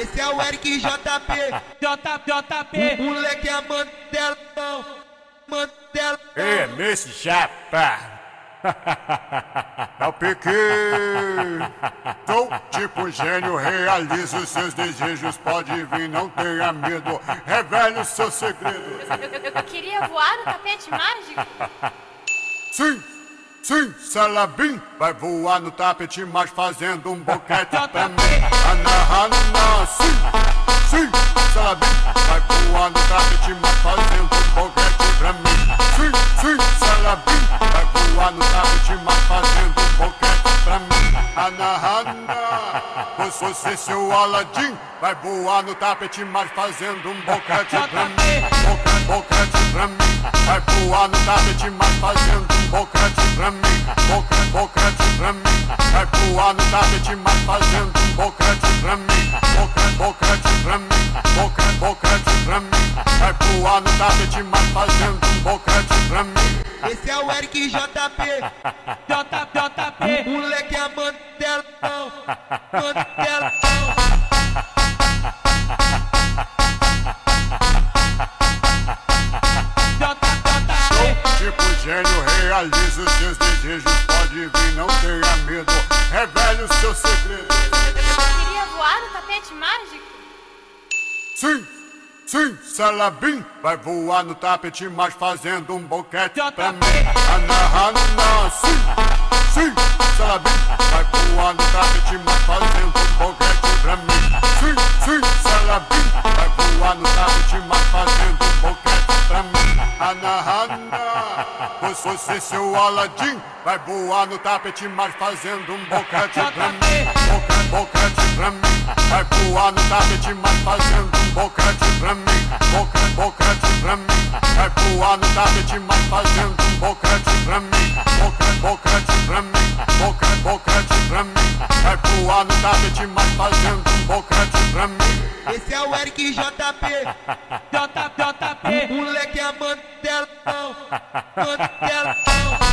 Esse é o Eric JP. J, JP. O moleque é mantelão. Mantelão. É, nesse chapa. É o pique. Sou tipo gênio, realizo os seus desejos. Pode vir, não tenha medo. Revele o seu segredo. Eu, eu queria voar no tapete mágico. Sim, sim, Salabim vai voar no tapete, mas fazendo um boquete pra mim. Voar no tapete, mas fazendo um boquete pra mim. Anahana, você seu Aladim vai voar no tapete, mas fazendo um boquete pra mim. Boquete, boquete pra mim. Vai voar no tapete, mas fazendo um boquete pra mim. Boquete, boquete pra mim. Vai voar no tapete, mas fazendo um boquete pra mim. Boquete, boquete pra mim. Boquete, boquete pra mim. Vai voar no tapete, mas fazendo um boquete pra mim. Esse é o Eric JP. J, JP. O moleque é mantelão. Mantelão. Tipo gênio, realiza os seus desejos. Pode vir, não tenha medo. Revele o seu segredo. Eu queria voar no tapete mágico. Sim, sim, Salabim vai voar no tapete, mas fazendo um boquete pra mim. Anahana, sim, sim, Salabim vai voar no tapete, mas fazendo um boquete pra mim. Sim, sim, Salabim vai voar no tapete, mas fazendo um boquete pra mim. Anahana, você seu Aladim vai voar no tapete, mas fazendo um boquete pra mim. Boquete, boquete pra mim. Vai voar no tapete, mas fazendo boquete pra mim. Boquete, boquete pra mim. Vai voar no tapete, mas fazendo boquete pra mim. Boquete, boquete pra mim. Boquete, boquete pra mim. Vai voar no tapete, mas fazendo boquete pra mim. Esse é o Eric JP. JP. O moleque é mantelão. Mantelão.